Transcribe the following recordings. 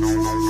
não, não, não.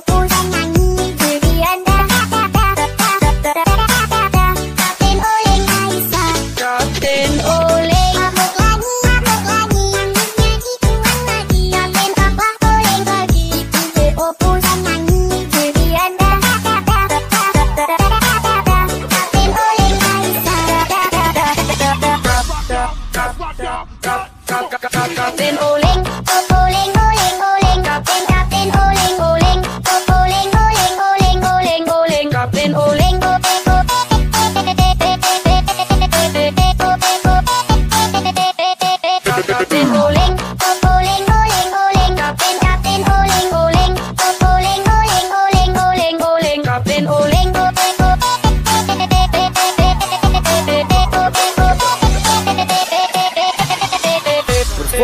force.